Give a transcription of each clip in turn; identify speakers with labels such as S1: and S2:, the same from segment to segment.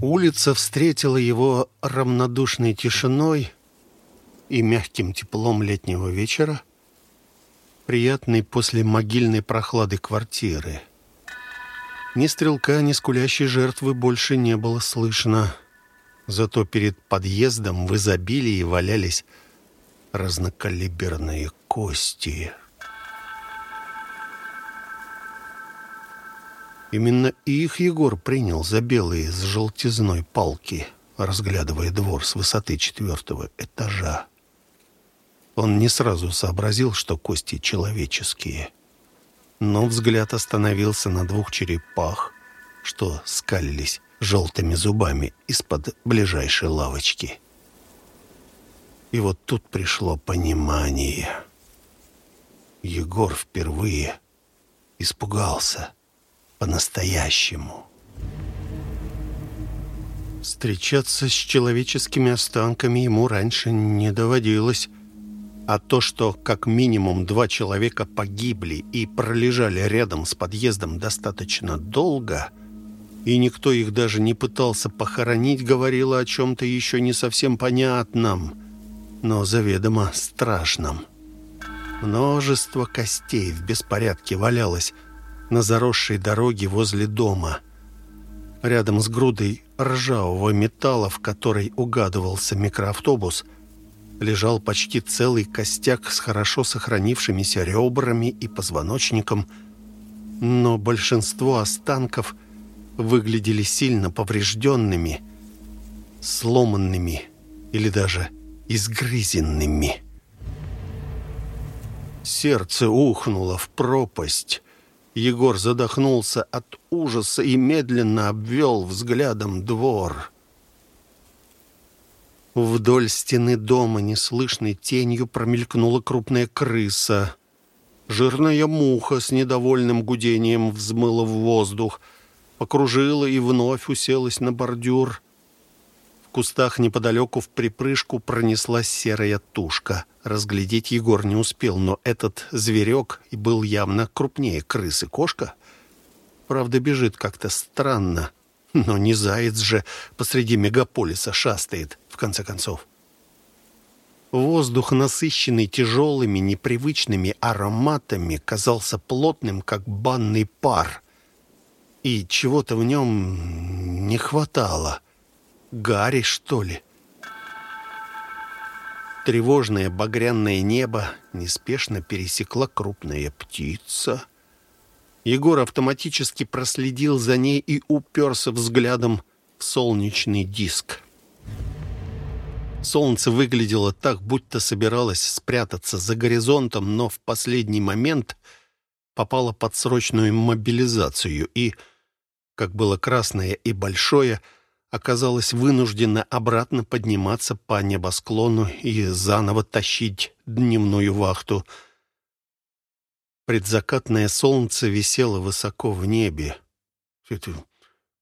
S1: Улица встретила его равнодушной тишиной и мягким теплом летнего вечера, приятной после могильной прохлады квартиры. Ни стрелка, ни скулящей жертвы больше не было слышно. Зато перед подъездом в изобилии валялись разнокалиберные кости. Именно их Егор принял за белые с желтизной палки, разглядывая двор с высоты четвертого этажа. Он не сразу сообразил, что кости человеческие. Но взгляд остановился на двух черепах, что скалились желтыми зубами из-под ближайшей лавочки. И вот тут пришло понимание. Егор впервые испугался по-настоящему. Встречаться с человеческими останками ему раньше не доводилось. А то, что как минимум два человека погибли и пролежали рядом с подъездом достаточно долго, и никто их даже не пытался похоронить, говорило о чем-то еще не совсем понятном, но заведомо страшном. Множество костей в беспорядке валялось на заросшей дороге возле дома. Рядом с грудой ржавого металла, в которой угадывался микроавтобус, лежал почти целый костяк с хорошо сохранившимися ребрами и позвоночником, но большинство останков выглядели сильно поврежденными, сломанными или даже изгрызенными. Сердце ухнуло в пропасть, Егор задохнулся от ужаса и медленно обвел взглядом двор. Вдоль стены дома неслышной тенью промелькнула крупная крыса. Жирная муха с недовольным гудением взмыла в воздух, покружила и вновь уселась на бордюр кустах неподалеку в припрыжку пронеслась серая тушка. Разглядеть Егор не успел, но этот зверек был явно крупнее крысы. Кошка, правда, бежит как-то странно. Но не заяц же посреди мегаполиса шастает, в конце концов. Воздух, насыщенный тяжелыми, непривычными ароматами, казался плотным, как банный пар. И чего-то в нем не хватало — Гарри, что ли? Тревожное багряное небо неспешно пересекла крупная птица. Егор автоматически проследил за ней и уперся взглядом в солнечный диск. Солнце выглядело так, будто собиралось спрятаться за горизонтом, но в последний момент попало под срочную мобилизацию и, как было красное и большое, — оказалась вынуждена обратно подниматься по небосклону и заново тащить дневную вахту. Предзакатное солнце висело высоко в небе. Это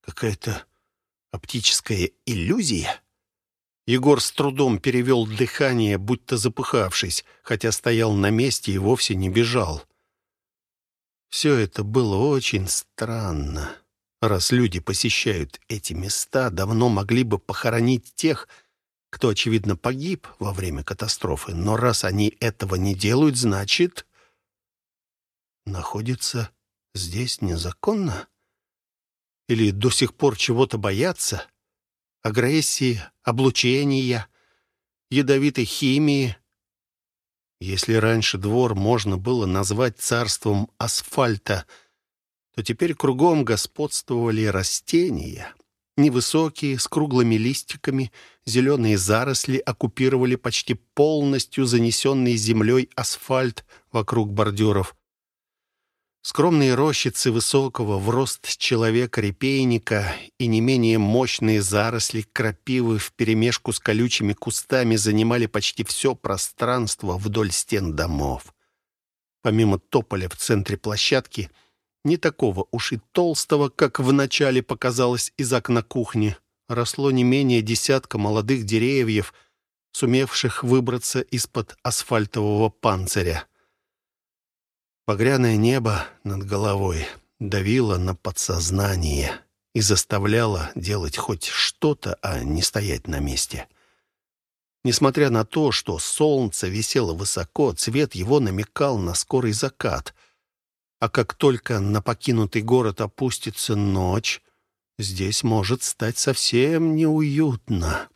S1: какая-то оптическая иллюзия? Егор с трудом перевел дыхание, будто запыхавшись, хотя стоял на месте и вовсе не бежал. Все это было очень странно. Раз люди посещают эти места, давно могли бы похоронить тех, кто, очевидно, погиб во время катастрофы. Но раз они этого не делают, значит, находятся здесь незаконно? Или до сих пор чего-то боятся? Агрессии, облучения, ядовитой химии? Если раньше двор можно было назвать царством асфальта — то теперь кругом господствовали растения. Невысокие, с круглыми листиками, зеленые заросли оккупировали почти полностью занесенный землей асфальт вокруг бордюров. Скромные рощицы высокого в рост человека-репейника и не менее мощные заросли крапивы вперемешку с колючими кустами занимали почти все пространство вдоль стен домов. Помимо тополя в центре площадки — не такого уж и толстого, как вначале показалось из окна кухни. Росло не менее десятка молодых деревьев, сумевших выбраться из-под асфальтового панциря. Погряное небо над головой давило на подсознание, и заставляла делать хоть что-то, а не стоять на месте. Несмотря на то, что солнце висело высоко, цвет его намекал на скорый закат. А как только на покинутый город опустится ночь, здесь может стать совсем неуютно.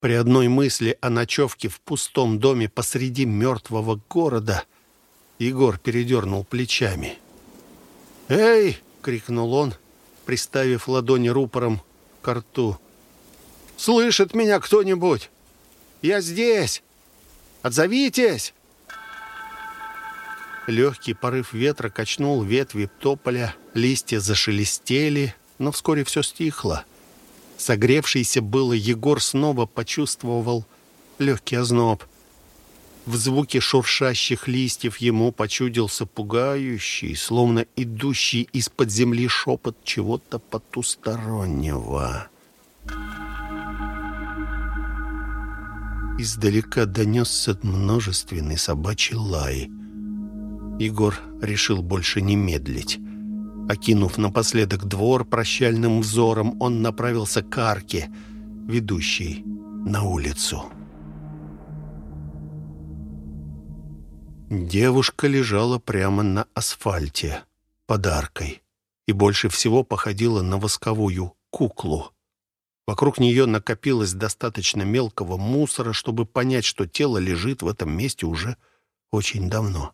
S1: При одной мысли о ночевке в пустом доме посреди мертвого города Егор передернул плечами. «Эй!» — крикнул он, приставив ладони рупором к рту. «Слышит меня кто-нибудь?» Я здесь! Отзовитесь!» Легкий порыв ветра качнул ветви тополя, листья зашелестели, но вскоре все стихло. Согревшийся было Егор снова почувствовал легкий озноб. В звуке шуршащих листьев ему почудился пугающий, словно идущий из-под земли шепот чего-то потустороннего. Издалека донесся множественный собачий лай. Егор решил больше не медлить. Окинув напоследок двор прощальным взором, он направился к арке, ведущей на улицу. Девушка лежала прямо на асфальте, под аркой, и больше всего походила на восковую куклу. Вокруг нее накопилось достаточно мелкого мусора, чтобы понять, что тело лежит в этом месте уже очень давно.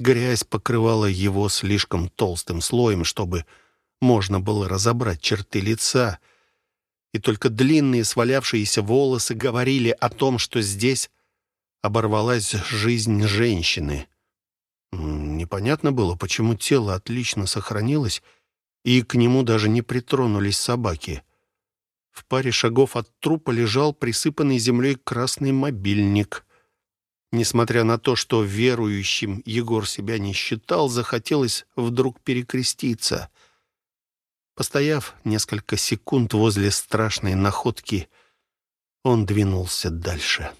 S1: Грязь покрывала его слишком толстым слоем, чтобы можно было разобрать черты лица, и только длинные свалявшиеся волосы говорили о том, что здесь оборвалась жизнь женщины. Непонятно было, почему тело отлично сохранилось, и к нему даже не притронулись собаки — в паре шагов от трупа лежал присыпанный землей красный мобильник. Несмотря на то, что верующим Егор себя не считал, захотелось вдруг перекреститься. Постояв несколько секунд возле страшной находки, он двинулся дальше.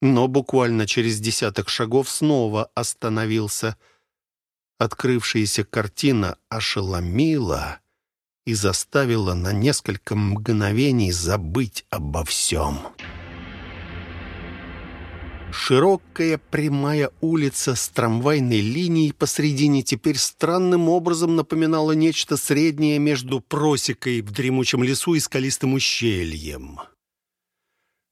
S1: Но буквально через десяток шагов снова остановился. Открывшаяся картина ошеломила и заставила на несколько мгновений забыть обо всем. Широкая прямая улица с трамвайной линией посредине теперь странным образом напоминала нечто среднее между просекой в дремучем лесу и скалистым ущельем.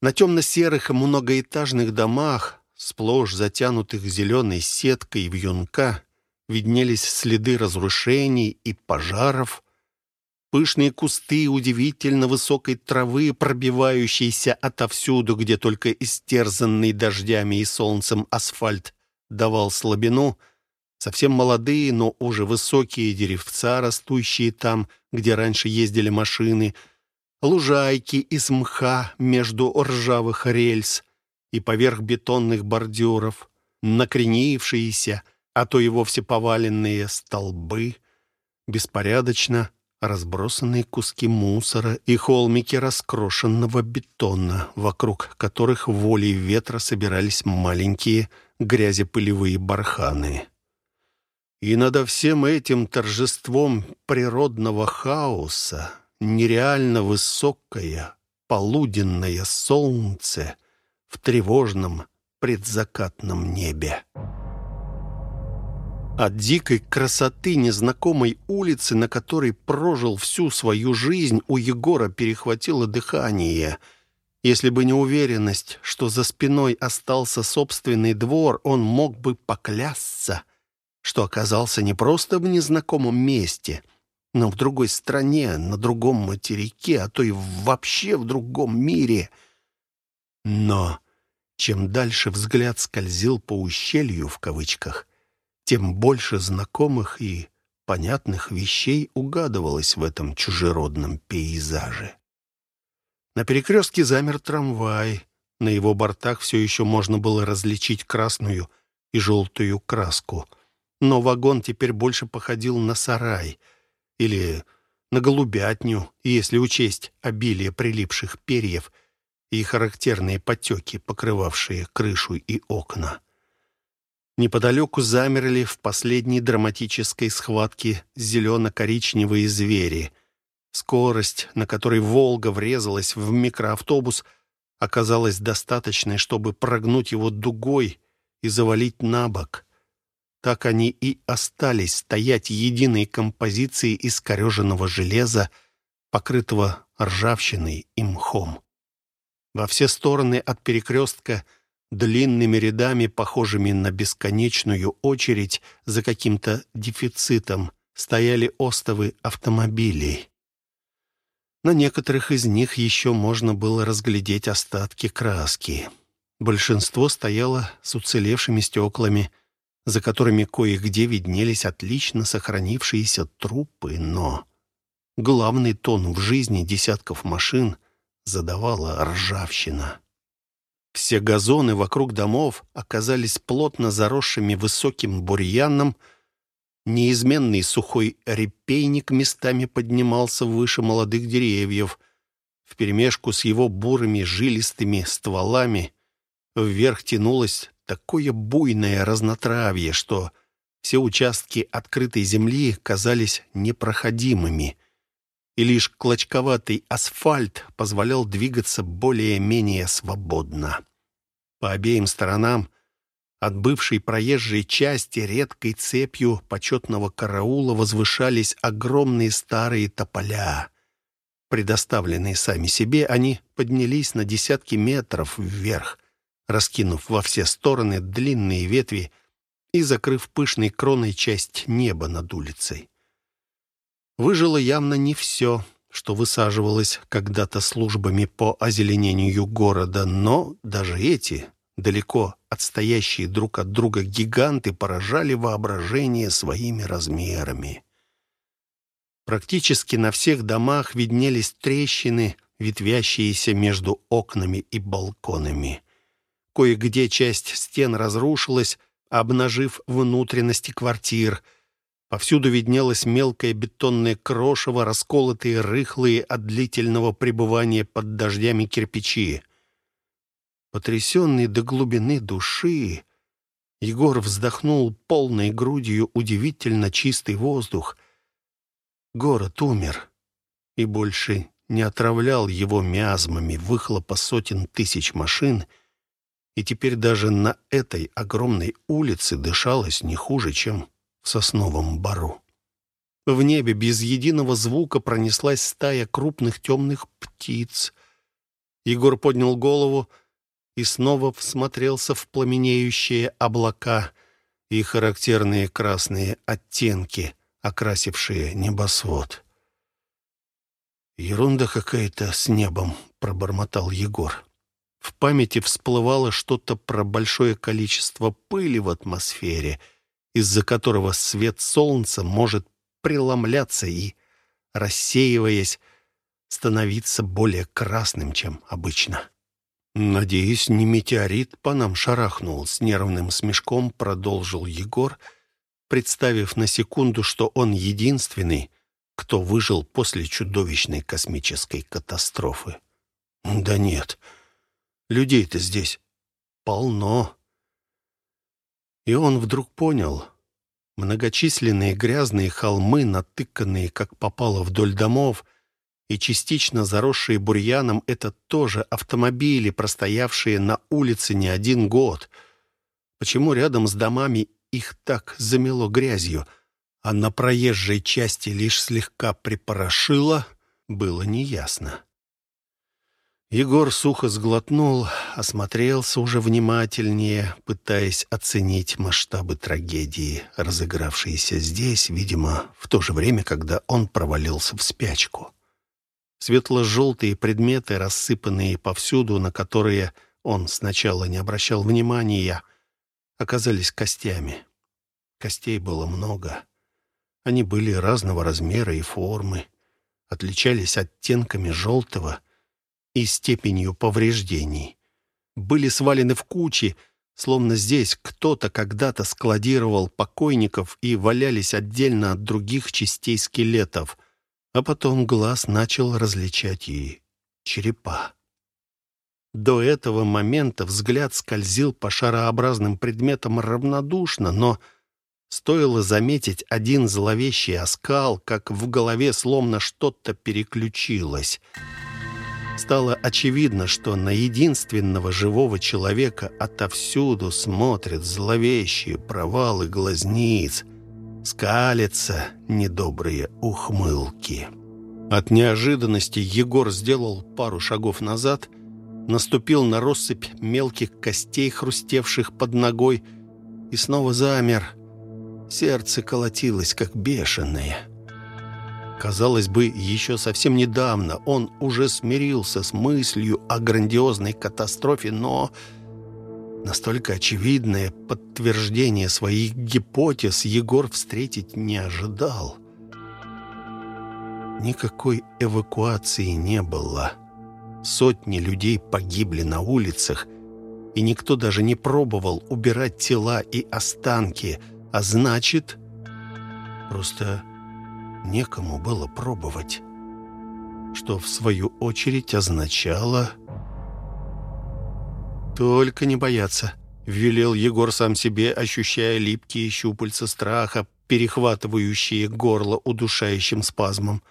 S1: На темно-серых многоэтажных домах, сплошь затянутых зеленой сеткой вьюнка, виднелись следы разрушений и пожаров, Пышные кусты удивительно высокой травы, пробивающиеся отовсюду, где только истерзанный дождями и солнцем асфальт давал слабину, совсем молодые, но уже высокие деревца, растущие там, где раньше ездили машины, лужайки из мха между ржавых рельс и поверх бетонных бордюров, накренившиеся, а то и вовсе поваленные столбы, беспорядочно разбросанные куски мусора и холмики раскрошенного бетона, вокруг которых волей ветра собирались маленькие грязепылевые барханы. И над всем этим торжеством природного хаоса нереально высокое полуденное солнце в тревожном предзакатном небе. От дикой красоты незнакомой улицы, на которой прожил всю свою жизнь, у Егора перехватило дыхание. Если бы не уверенность, что за спиной остался собственный двор, он мог бы поклясться, что оказался не просто в незнакомом месте, но в другой стране, на другом материке, а то и вообще в другом мире. Но чем дальше взгляд скользил по «ущелью» в кавычках, тем больше знакомых и понятных вещей угадывалось в этом чужеродном пейзаже. На перекрестке замер трамвай. На его бортах все еще можно было различить красную и желтую краску. Но вагон теперь больше походил на сарай или на голубятню, если учесть обилие прилипших перьев и характерные потеки, покрывавшие крышу и окна. Неподалеку замерли в последней драматической схватке зелено-коричневые звери. Скорость, на которой «Волга» врезалась в микроавтобус, оказалась достаточной, чтобы прогнуть его дугой и завалить на бок. Так они и остались стоять единой композицией из кореженного железа, покрытого ржавчиной и мхом. Во все стороны от перекрестка длинными рядами, похожими на бесконечную очередь за каким-то дефицитом, стояли остовы автомобилей. На некоторых из них еще можно было разглядеть остатки краски. Большинство стояло с уцелевшими стеклами, за которыми кое-где виднелись отлично сохранившиеся трупы, но главный тон в жизни десятков машин задавала ржавчина. Все газоны вокруг домов оказались плотно заросшими высоким бурьяном, Неизменный сухой репейник местами поднимался выше молодых деревьев. Вперемешку с его бурыми жилистыми стволами вверх тянулось такое буйное разнотравье, что все участки открытой земли казались непроходимыми, и лишь клочковатый асфальт позволял двигаться более-менее свободно. По обеим сторонам от бывшей проезжей части редкой цепью почетного караула возвышались огромные старые тополя. Предоставленные сами себе, они поднялись на десятки метров вверх, раскинув во все стороны длинные ветви и закрыв пышной кроной часть неба над улицей. Выжило явно не все, что высаживалось когда-то службами по озеленению города, но даже эти Далеко отстоящие друг от друга гиганты поражали воображение своими размерами. Практически на всех домах виднелись трещины, ветвящиеся между окнами и балконами. Кое-где часть стен разрушилась, обнажив внутренности квартир. Повсюду виднелось мелкое бетонное крошево, расколотые рыхлые от длительного пребывания под дождями кирпичи. Потрясенный до глубины души, Егор вздохнул полной грудью удивительно чистый воздух. Город умер и больше не отравлял его миазмами выхлопа сотен тысяч машин, и теперь даже на этой огромной улице дышалось не хуже, чем в сосновом бару. В небе без единого звука пронеслась стая крупных темных птиц. Егор поднял голову — и снова всмотрелся в пламенеющие облака и характерные красные оттенки, окрасившие небосвод. «Ерунда какая-то с небом», — пробормотал Егор. В памяти всплывало что-то про большое количество пыли в атмосфере, из-за которого свет солнца может преломляться и, рассеиваясь, становиться более красным, чем обычно. «Надеюсь, не метеорит по нам шарахнул», — с нервным смешком продолжил Егор, представив на секунду, что он единственный, кто выжил после чудовищной космической катастрофы. «Да нет, людей-то здесь полно». И он вдруг понял. Многочисленные грязные холмы, натыканные, как попало вдоль домов, и частично заросшие бурьяном — это тоже автомобили, простоявшие на улице не один год. Почему рядом с домами их так замело грязью, а на проезжей части лишь слегка припорошило, было неясно. Егор сухо сглотнул, осмотрелся уже внимательнее, пытаясь оценить масштабы трагедии, разыгравшейся здесь, видимо, в то же время, когда он провалился в спячку. Светло-желтые предметы, рассыпанные повсюду, на которые он сначала не обращал внимания, оказались костями. Костей было много. Они были разного размера и формы, отличались оттенками желтого и степенью повреждений. Были свалены в кучи, словно здесь кто-то когда-то складировал покойников и валялись отдельно от других частей скелетов — а потом глаз начал различать и черепа. До этого момента взгляд скользил по шарообразным предметам равнодушно, но Стоило заметить один зловещий оскал, как в голове словно что-то переключилось. Стало очевидно, что на единственного живого человека отовсюду смотрят зловещие провалы глазниц, скалятся недобрые ухмылки. От неожиданности Егор сделал пару шагов назад, наступил на россыпь мелких костей, хрустевших под ногой, и снова замер — Сердце колотилось, как бешеное. Казалось бы, еще совсем недавно он уже смирился с мыслью о грандиозной катастрофе, но настолько очевидное подтверждение своих гипотез Егор встретить не ожидал. Никакой эвакуации не было. Сотни людей погибли на улицах, и никто даже не пробовал убирать тела и останки – а значит, просто некому было пробовать. Что, в свою очередь, означало... «Только не бояться», — велел Егор сам себе, ощущая липкие щупальца страха, перехватывающие горло удушающим спазмом.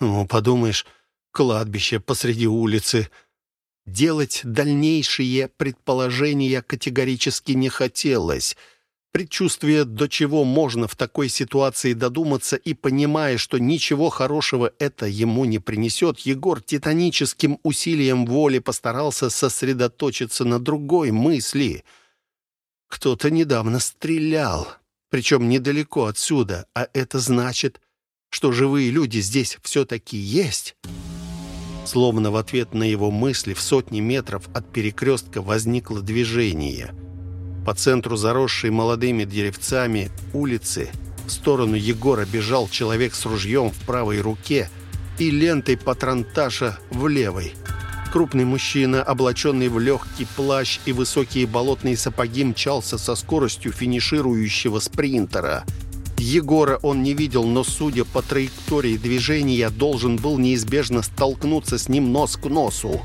S1: «Ну, подумаешь, кладбище посреди улицы...» Делать дальнейшие предположения категорически не хотелось — Предчувствие, до чего можно в такой ситуации додуматься, и понимая, что ничего хорошего это ему не принесет, Егор титаническим усилием воли постарался сосредоточиться на другой мысли. Кто-то недавно стрелял, причем недалеко отсюда, а это значит, что живые люди здесь все-таки есть. Словно в ответ на его мысли в сотни метров от перекрестка возникло движение — по центру заросшей молодыми деревцами улицы в сторону Егора бежал человек с ружьем в правой руке и лентой патронташа в левой. Крупный мужчина, облаченный в легкий плащ и высокие болотные сапоги, мчался со скоростью финиширующего спринтера. Егора он не видел, но, судя по траектории движения, должен был неизбежно столкнуться с ним нос к носу.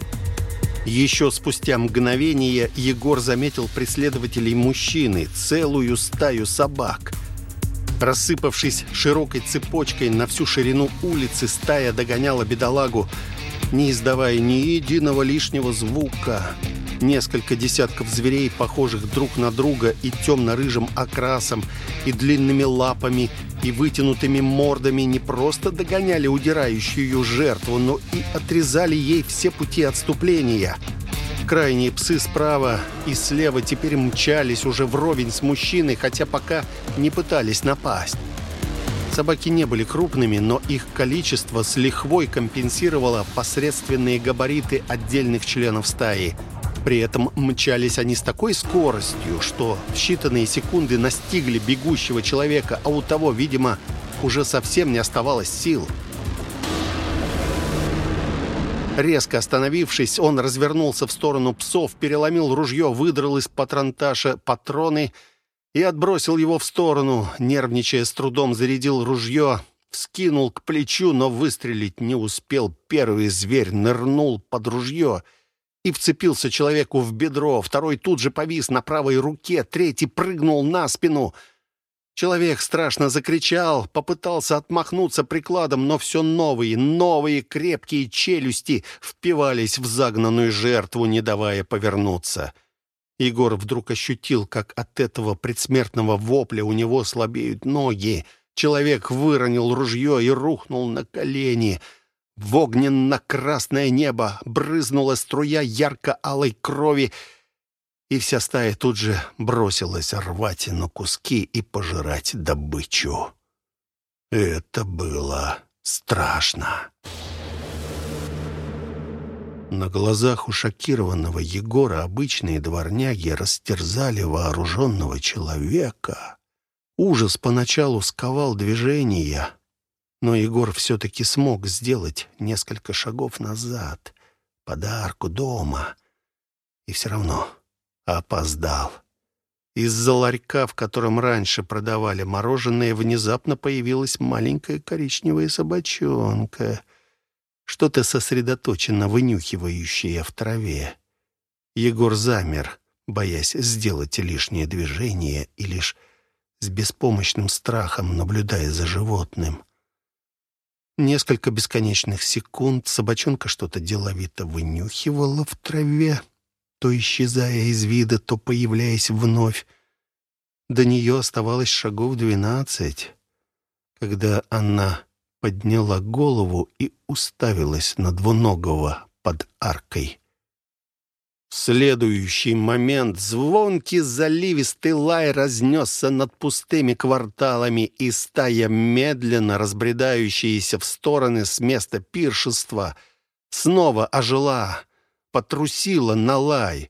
S1: Еще спустя мгновение Егор заметил преследователей мужчины, целую стаю собак. Рассыпавшись широкой цепочкой на всю ширину улицы, стая догоняла бедолагу, не издавая ни единого лишнего звука. Несколько десятков зверей, похожих друг на друга и темно-рыжим окрасом, и длинными лапами, и вытянутыми мордами не просто догоняли удирающую жертву, но и отрезали ей все пути отступления. Крайние псы справа и слева теперь мчались уже вровень с мужчиной, хотя пока не пытались напасть. Собаки не были крупными, но их количество с лихвой компенсировало посредственные габариты отдельных членов стаи – при этом мчались они с такой скоростью, что в считанные секунды настигли бегущего человека, а у того, видимо, уже совсем не оставалось сил. Резко остановившись, он развернулся в сторону псов, переломил ружье, выдрал из патронташа патроны и отбросил его в сторону. Нервничая, с трудом зарядил ружье, вскинул к плечу, но выстрелить не успел. Первый зверь нырнул под ружье — и вцепился человеку в бедро, второй тут же повис на правой руке, третий прыгнул на спину. Человек страшно закричал, попытался отмахнуться прикладом, но все новые, новые крепкие челюсти впивались в загнанную жертву, не давая повернуться. Егор вдруг ощутил, как от этого предсмертного вопля у него слабеют ноги. Человек выронил ружье и рухнул на колени — в огненно-красное небо брызнула струя ярко-алой крови, и вся стая тут же бросилась рвать на куски и пожирать добычу. Это было страшно. На глазах у шокированного Егора обычные дворняги растерзали вооруженного человека. Ужас поначалу сковал движения, но Егор все-таки смог сделать несколько шагов назад, подарку дома. И все равно опоздал. Из-за ларька, в котором раньше продавали мороженое, внезапно появилась маленькая коричневая собачонка, что-то сосредоточенно вынюхивающее в траве. Егор замер, боясь сделать лишнее движение, и лишь с беспомощным страхом, наблюдая за животным. Несколько бесконечных секунд собачонка что-то деловито вынюхивала в траве, то исчезая из вида, то появляясь вновь. До нее оставалось шагов двенадцать, когда она подняла голову и уставилась на двуногого под аркой. В следующий момент звонкий заливистый лай разнесся над пустыми кварталами, и стая, медленно разбредающаяся в стороны с места пиршества, снова ожила, потрусила на лай.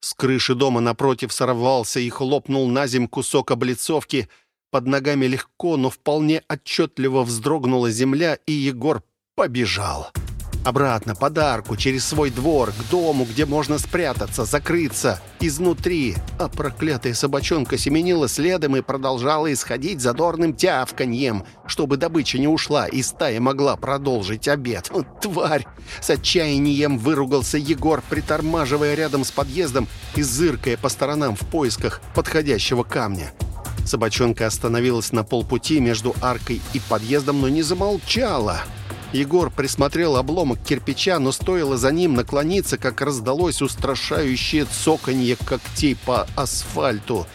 S1: С крыши дома напротив сорвался и хлопнул на земь кусок облицовки — под ногами легко, но вполне отчетливо вздрогнула земля, и Егор побежал. Обратно, под арку, через свой двор, к дому, где можно спрятаться, закрыться, изнутри. А проклятая собачонка семенила следом и продолжала исходить задорным тявканьем, чтобы добыча не ушла, и стая могла продолжить обед. Тварь! С отчаянием выругался Егор, притормаживая рядом с подъездом и зыркая по сторонам в поисках подходящего камня. Собачонка остановилась на полпути между аркой и подъездом, но не замолчала. Егор присмотрел обломок кирпича, но стоило за ним наклониться, как раздалось устрашающее цоканье когтей по асфальту,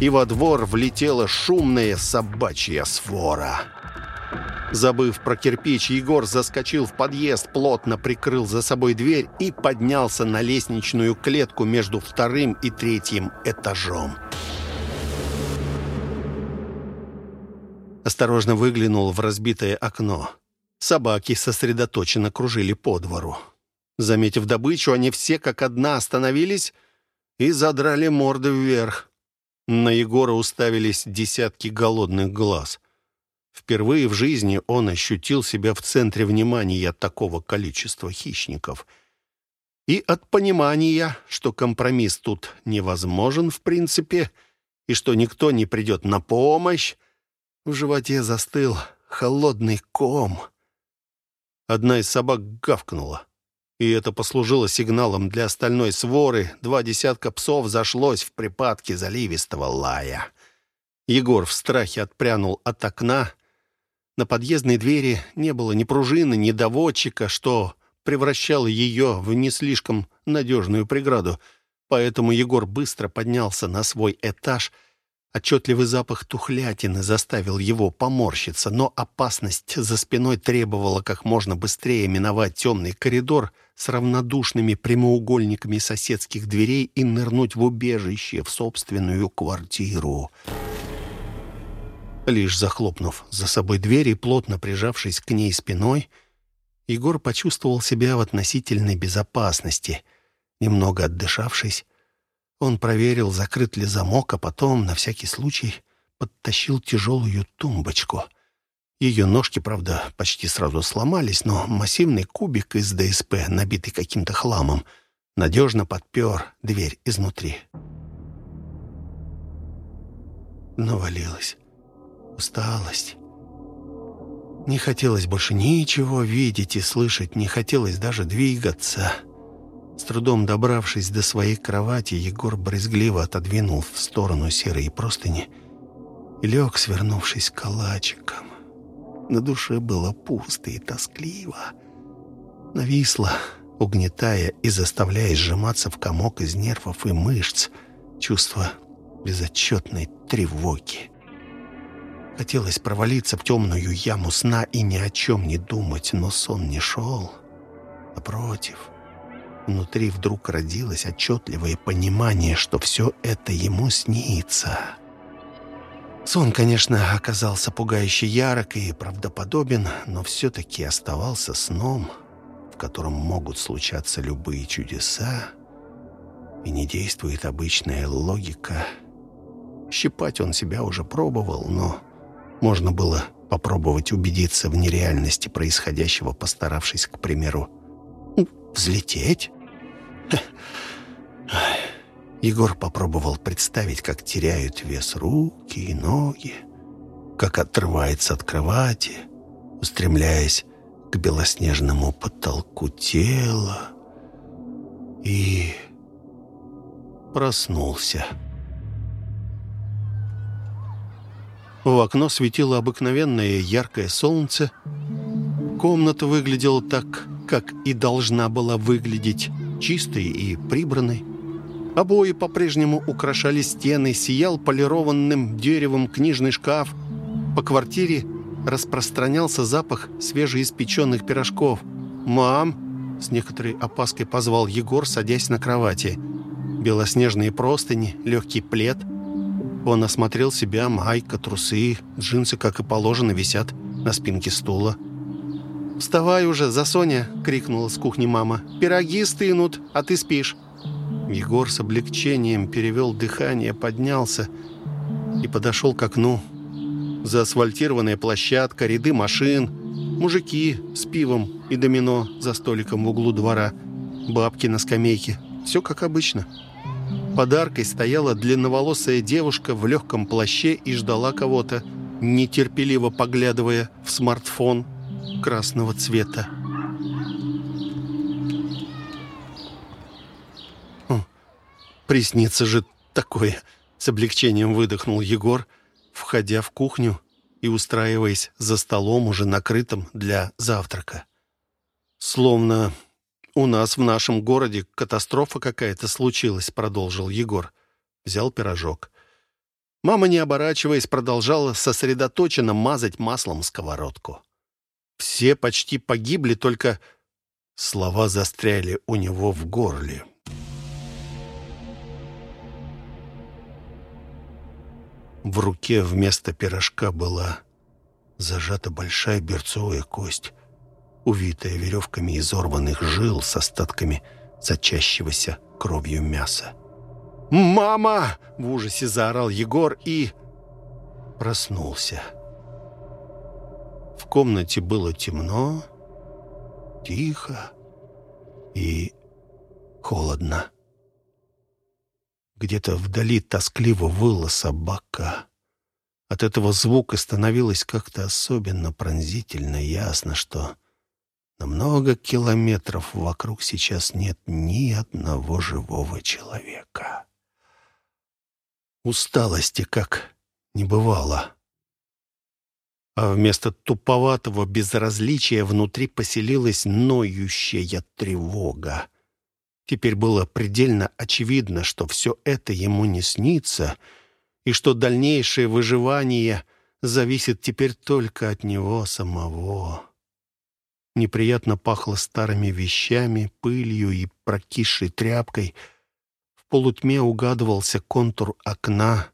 S1: и во двор влетела шумная собачья свора. Забыв про кирпич, Егор заскочил в подъезд, плотно прикрыл за собой дверь и поднялся на лестничную клетку между вторым и третьим этажом. Осторожно выглянул в разбитое окно. Собаки сосредоточенно кружили по двору. Заметив добычу, они все как одна остановились и задрали морды вверх. На Егора уставились десятки голодных глаз. Впервые в жизни он ощутил себя в центре внимания такого количества хищников. И от понимания, что компромисс тут невозможен в принципе, и что никто не придет на помощь, в животе застыл холодный ком. Одна из собак гавкнула. И это послужило сигналом для остальной своры. Два десятка псов зашлось в припадке заливистого лая. Егор в страхе отпрянул от окна. На подъездной двери не было ни пружины, ни доводчика, что превращало ее в не слишком надежную преграду. Поэтому Егор быстро поднялся на свой этаж — Отчетливый запах тухлятины заставил его поморщиться, но опасность за спиной требовала как можно быстрее миновать темный коридор с равнодушными прямоугольниками соседских дверей и нырнуть в убежище, в собственную квартиру. Лишь захлопнув за собой дверь и плотно прижавшись к ней спиной, Егор почувствовал себя в относительной безопасности. Немного отдышавшись, он проверил, закрыт ли замок, а потом, на всякий случай, подтащил тяжелую тумбочку. Ее ножки, правда, почти сразу сломались, но массивный кубик из ДСП, набитый каким-то хламом, надежно подпер дверь изнутри. Навалилась усталость. Не хотелось больше ничего видеть и слышать, не хотелось даже двигаться. С трудом добравшись до своей кровати, Егор брезгливо отодвинул в сторону серые простыни и лег, свернувшись калачиком. На душе было пусто и тоскливо. Нависло, угнетая и заставляя сжиматься в комок из нервов и мышц, чувство безотчетной тревоги. Хотелось провалиться в темную яму сна и ни о чем не думать, но сон не шел. Напротив, Внутри вдруг родилось отчетливое понимание, что все это ему снится. Сон, конечно, оказался пугающе ярок и правдоподобен, но все-таки оставался сном, в котором могут случаться любые чудеса, и не действует обычная логика. Щипать он себя уже пробовал, но можно было попробовать убедиться в нереальности происходящего, постаравшись, к примеру, взлететь. Егор попробовал представить, как теряют вес руки и ноги, как отрывается от кровати, устремляясь к белоснежному потолку тела, и проснулся. В окно светило обыкновенное яркое солнце. Комната выглядела так, как и должна была выглядеть, чистой и прибранной. Обои по-прежнему украшали стены, сиял полированным деревом книжный шкаф. По квартире распространялся запах свежеиспеченных пирожков. «Мам!» — с некоторой опаской позвал Егор, садясь на кровати. Белоснежные простыни, легкий плед. Он осмотрел себя, майка, трусы, джинсы, как и положено, висят на спинке стула. «Вставай уже, Засоня!» — крикнула с кухни мама. «Пироги стынут, а ты спишь!» Егор с облегчением перевел дыхание, поднялся и подошел к окну. Заасфальтированная площадка, ряды машин, мужики с пивом и домино за столиком в углу двора, бабки на скамейке. Все как обычно. Подаркой стояла длинноволосая девушка в легком плаще и ждала кого-то, нетерпеливо поглядывая в смартфон красного цвета. «Приснится же такое!» — с облегчением выдохнул Егор, входя в кухню и устраиваясь за столом, уже накрытым для завтрака. «Словно у нас в нашем городе катастрофа какая-то случилась», — продолжил Егор. Взял пирожок. Мама, не оборачиваясь, продолжала сосредоточенно мазать маслом сковородку. Все почти погибли, только слова застряли у него в горле. В руке вместо пирожка была зажата большая берцовая кость, увитая веревками изорванных жил с остатками сочащегося кровью мяса. «Мама!» — в ужасе заорал Егор и проснулся. В комнате было темно, тихо и холодно. Где-то вдали тоскливо выла собака. От этого звука становилось как-то особенно пронзительно ясно, что на много километров вокруг сейчас нет ни одного живого человека. Усталости как не бывало. А вместо туповатого безразличия внутри поселилась ноющая тревога. Теперь было предельно очевидно, что все это ему не снится, и что дальнейшее выживание зависит теперь только от него самого. Неприятно пахло старыми вещами, пылью и прокисшей тряпкой. В полутьме угадывался контур окна.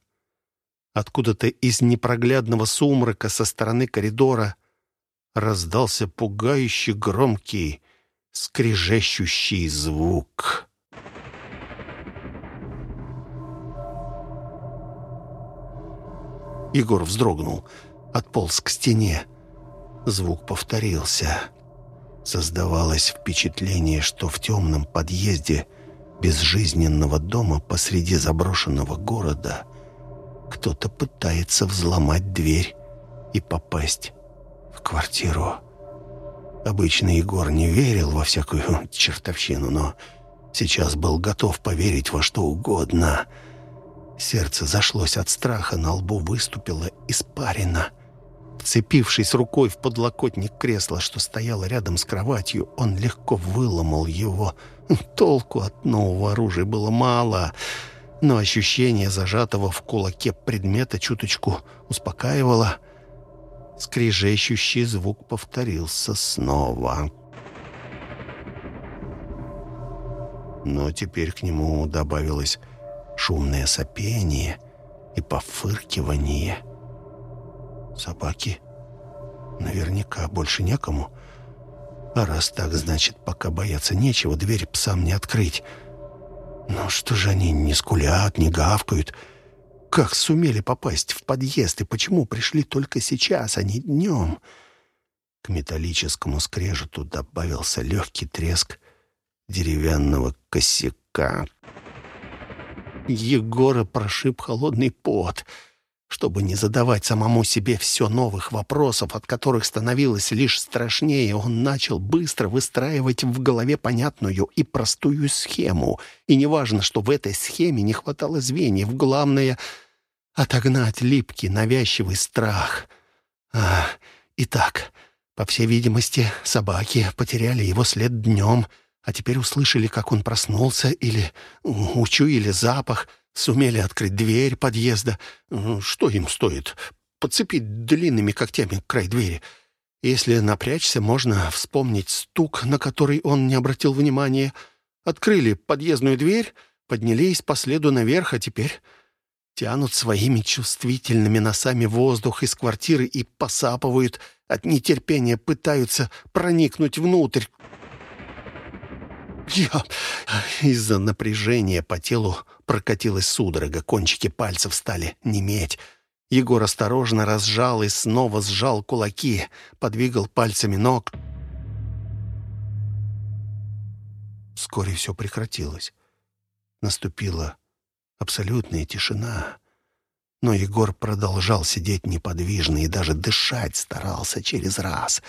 S1: Откуда-то из непроглядного сумрака со стороны коридора раздался пугающий громкий скрежещущий звук. Егор вздрогнул, отполз к стене. Звук повторился. Создавалось впечатление, что в темном подъезде безжизненного дома посреди заброшенного города кто-то пытается взломать дверь и попасть в квартиру. Обычно Егор не верил во всякую чертовщину, но сейчас был готов поверить во что угодно. Сердце зашлось от страха, на лбу выступило испарина. Вцепившись рукой в подлокотник кресла, что стояло рядом с кроватью, он легко выломал его. Толку от нового оружия было мало, но ощущение зажатого в кулаке предмета чуточку успокаивало — Скрежещущий звук повторился снова. Но теперь к нему добавилось шумное сопение и пофыркивание. Собаки наверняка больше некому. А раз так, значит, пока бояться нечего, дверь псам не открыть. Но что же они не скулят, не гавкают, как сумели попасть в подъезд и почему пришли только сейчас, а не днем? К металлическому скрежету добавился легкий треск деревянного косяка. Егора прошиб холодный пот. Чтобы не задавать самому себе все новых вопросов, от которых становилось лишь страшнее, он начал быстро выстраивать в голове понятную и простую схему. И неважно, что в этой схеме не хватало звеньев, главное отогнать липкий, навязчивый страх. А, итак, по всей видимости, собаки потеряли его след днем, а теперь услышали, как он проснулся, или учуяли запах, сумели открыть дверь подъезда. Что им стоит? Подцепить длинными когтями край двери. Если напрячься, можно вспомнить стук, на который он не обратил внимания. Открыли подъездную дверь, поднялись по следу наверх, а теперь тянут своими чувствительными носами воздух из квартиры и посапывают от нетерпения, пытаются проникнуть внутрь. Я... Из-за напряжения по телу прокатилась судорога, кончики пальцев стали неметь. Егор осторожно разжал и снова сжал кулаки, подвигал пальцами ног. Вскоре все прекратилось. Наступила абсолютная тишина. Но Егор продолжал сидеть неподвижно и даже дышать старался через раз.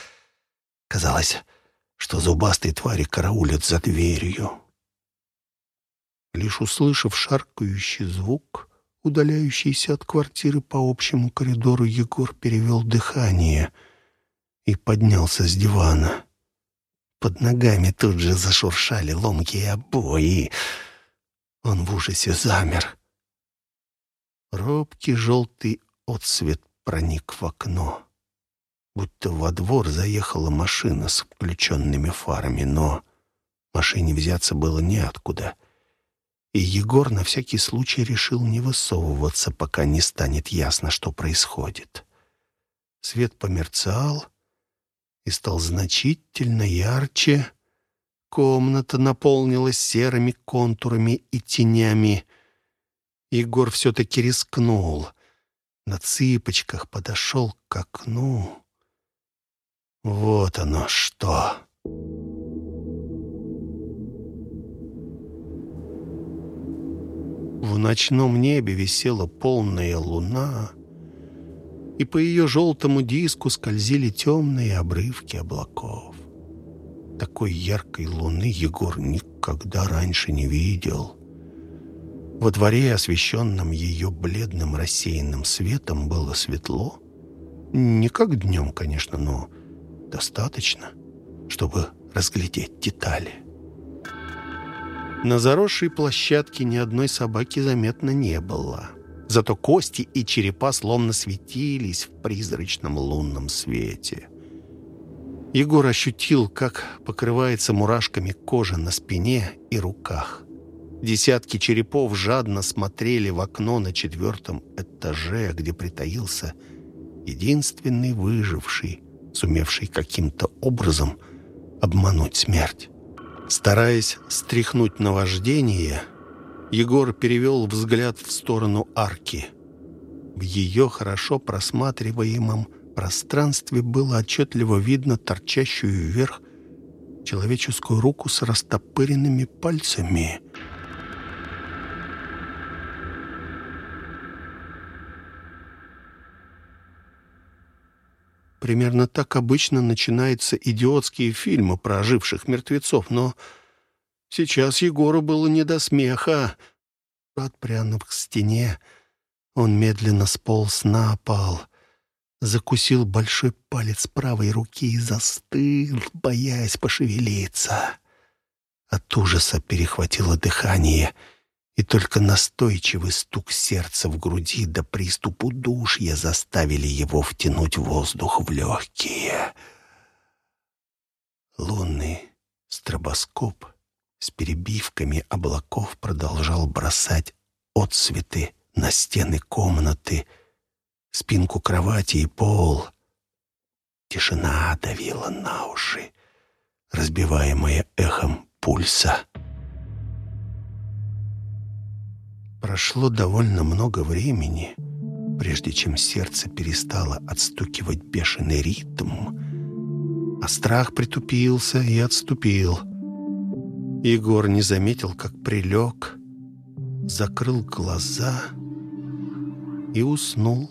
S1: Казалось, что зубастые твари караулят за дверью. Лишь услышав шаркающий звук, удаляющийся от квартиры по общему коридору, Егор перевел дыхание и поднялся с дивана. Под ногами тут же зашуршали ломкие обои. Он в ужасе замер. Робкий желтый отсвет проник в окно. Будто во двор заехала машина с включенными фарами, но машине взяться было неоткуда. И Егор на всякий случай решил не высовываться, пока не станет ясно, что происходит. Свет померцал и стал значительно ярче, Комната наполнилась серыми контурами и тенями. Егор все-таки рискнул. На цыпочках подошел к окну. Вот оно что. В ночном небе висела полная луна, и по ее желтому диску скользили темные обрывки облаков. Такой яркой луны Егор никогда раньше не видел. Во дворе, освещенном ее бледным рассеянным светом, было светло. Не как днем, конечно, но достаточно, чтобы разглядеть детали. На заросшей площадке ни одной собаки заметно не было. Зато кости и черепа словно светились в призрачном лунном свете. Егор ощутил, как покрывается мурашками кожа на спине и руках. Десятки черепов жадно смотрели в окно на четвертом этаже, где притаился единственный выживший, сумевший каким-то образом обмануть смерть. Стараясь стряхнуть наваждение, Егор перевел взгляд в сторону арки. В ее хорошо просматриваемом пространстве было отчетливо видно торчащую вверх человеческую руку с растопыренными пальцами. Примерно так обычно начинаются идиотские фильмы про оживших мертвецов, но сейчас Егору было не до смеха. Отпрянув к стене, он медленно сполз на пол — закусил большой палец правой руки и застыл, боясь пошевелиться. От ужаса перехватило дыхание, и только настойчивый стук сердца в груди до приступу удушья заставили его втянуть воздух в легкие. Лунный стробоскоп с перебивками облаков продолжал бросать отсветы на стены комнаты — спинку кровати и пол. Тишина давила на уши, разбиваемая эхом пульса. Прошло довольно много времени, прежде чем сердце перестало отстукивать бешеный ритм, а страх притупился и отступил. Егор не заметил, как прилег, закрыл глаза и уснул.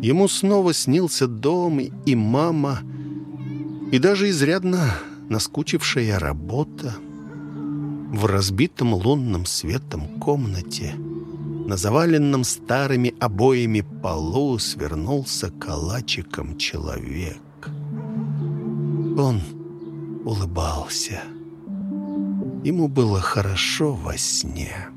S1: Ему снова снился дом и мама, и даже изрядно наскучившая работа. В разбитом лунным светом комнате На заваленном старыми обоями полу свернулся калачиком человек. Он улыбался. Ему было хорошо во сне.